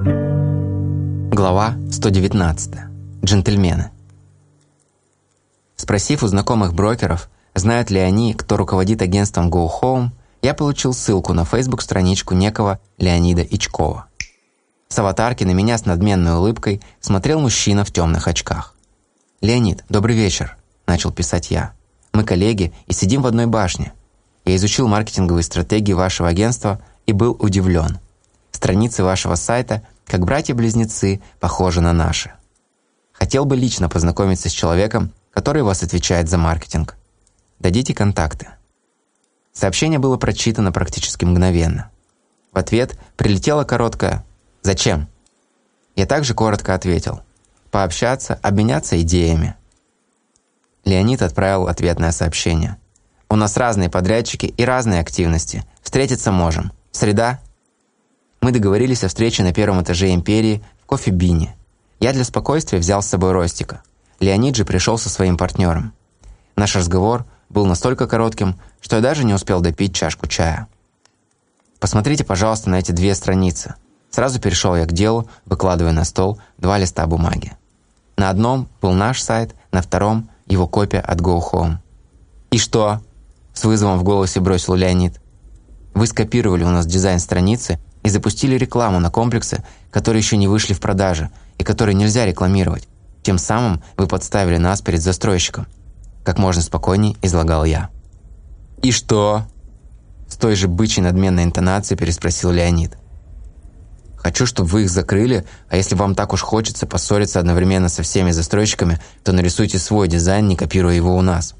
Глава 119. Джентльмены. Спросив у знакомых брокеров, знают ли они, кто руководит агентством Go Home, я получил ссылку на Facebook-страничку некого Леонида Ичкова. С аватарки на меня с надменной улыбкой смотрел мужчина в темных очках. «Леонид, добрый вечер», – начал писать я. «Мы коллеги и сидим в одной башне. Я изучил маркетинговые стратегии вашего агентства и был удивлен. Страницы вашего сайта, как братья-близнецы, похожи на наши. Хотел бы лично познакомиться с человеком, который вас отвечает за маркетинг. Дадите контакты». Сообщение было прочитано практически мгновенно. В ответ прилетела короткая «Зачем?». Я также коротко ответил «Пообщаться, обменяться идеями». Леонид отправил ответное сообщение. «У нас разные подрядчики и разные активности. Встретиться можем. Среда?» Мы договорились о встрече на первом этаже Империи в кофе-бине. Я для спокойствия взял с собой Ростика. Леонид же пришел со своим партнером. Наш разговор был настолько коротким, что я даже не успел допить чашку чая. Посмотрите, пожалуйста, на эти две страницы. Сразу перешел я к делу, выкладывая на стол два листа бумаги. На одном был наш сайт, на втором – его копия от Go. «И что?» – с вызовом в голосе бросил Леонид. «Вы скопировали у нас дизайн страницы и запустили рекламу на комплексы, которые еще не вышли в продаже и которые нельзя рекламировать. Тем самым вы подставили нас перед застройщиком». Как можно спокойней излагал я. «И что?» С той же бычьей надменной интонацией переспросил Леонид. «Хочу, чтобы вы их закрыли, а если вам так уж хочется поссориться одновременно со всеми застройщиками, то нарисуйте свой дизайн, не копируя его у нас».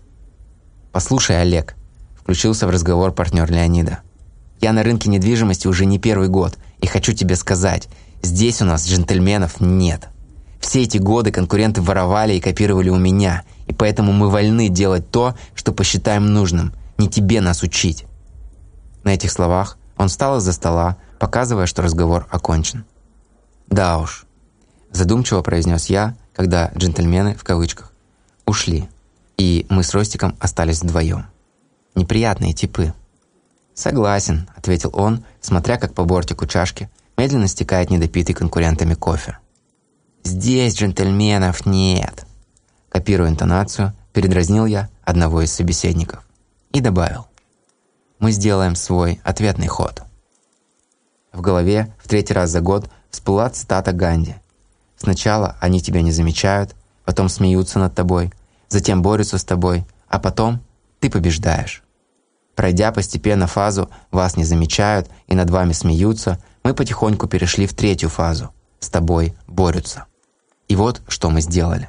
«Послушай, Олег», – включился в разговор партнер Леонида. «Я на рынке недвижимости уже не первый год, и хочу тебе сказать, здесь у нас джентльменов нет. Все эти годы конкуренты воровали и копировали у меня, и поэтому мы вольны делать то, что посчитаем нужным, не тебе нас учить». На этих словах он встал из-за стола, показывая, что разговор окончен. «Да уж», – задумчиво произнес я, когда джентльмены, в кавычках, ушли, и мы с Ростиком остались вдвоем. Неприятные типы. «Согласен», – ответил он, смотря как по бортику чашки медленно стекает недопитый конкурентами кофе. «Здесь джентльменов нет», – копируя интонацию, передразнил я одного из собеседников и добавил мы сделаем свой ответный ход. В голове в третий раз за год всплыла цитата Ганди. «Сначала они тебя не замечают, потом смеются над тобой, затем борются с тобой, а потом ты побеждаешь». Пройдя постепенно фазу «вас не замечают» и над вами смеются, мы потихоньку перешли в третью фазу «с тобой борются». И вот что мы сделали.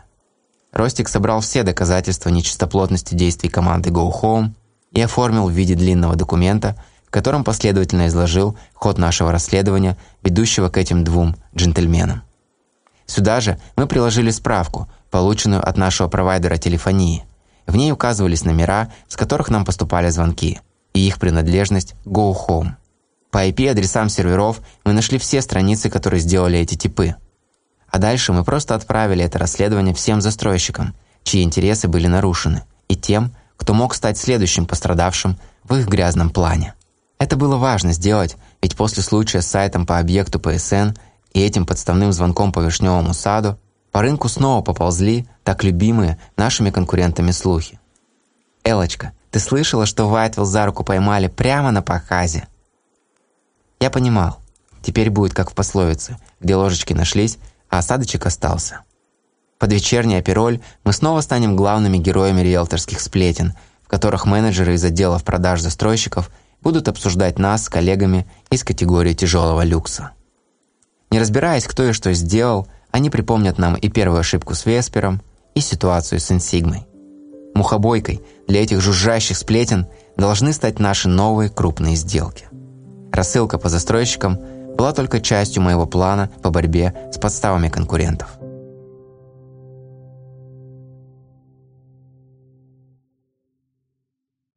Ростик собрал все доказательства нечистоплотности действий команды Go Home и оформил в виде длинного документа, в котором последовательно изложил ход нашего расследования, ведущего к этим двум джентльменам. Сюда же мы приложили справку, полученную от нашего провайдера телефонии. В ней указывались номера, с которых нам поступали звонки, и их принадлежность Go Home. По IP-адресам серверов мы нашли все страницы, которые сделали эти типы. А дальше мы просто отправили это расследование всем застройщикам, чьи интересы были нарушены, и тем, кто мог стать следующим пострадавшим в их грязном плане. Это было важно сделать, ведь после случая с сайтом по объекту ПСН и этим подставным звонком по Вишневому саду по рынку снова поползли так любимые нашими конкурентами слухи. «Элочка, ты слышала, что Вайтвилл за руку поймали прямо на показе?» Я понимал. Теперь будет как в пословице, где ложечки нашлись, а осадочек остался. Под вечерний опероль мы снова станем главными героями риэлторских сплетен, в которых менеджеры из отделов продаж застройщиков будут обсуждать нас с коллегами из категории тяжелого люкса. Не разбираясь, кто и что сделал, они припомнят нам и первую ошибку с Веспером, и ситуацию с Инсигмой. Мухобойкой для этих жужжащих сплетен должны стать наши новые крупные сделки. Рассылка по застройщикам была только частью моего плана по борьбе с подставами конкурентов.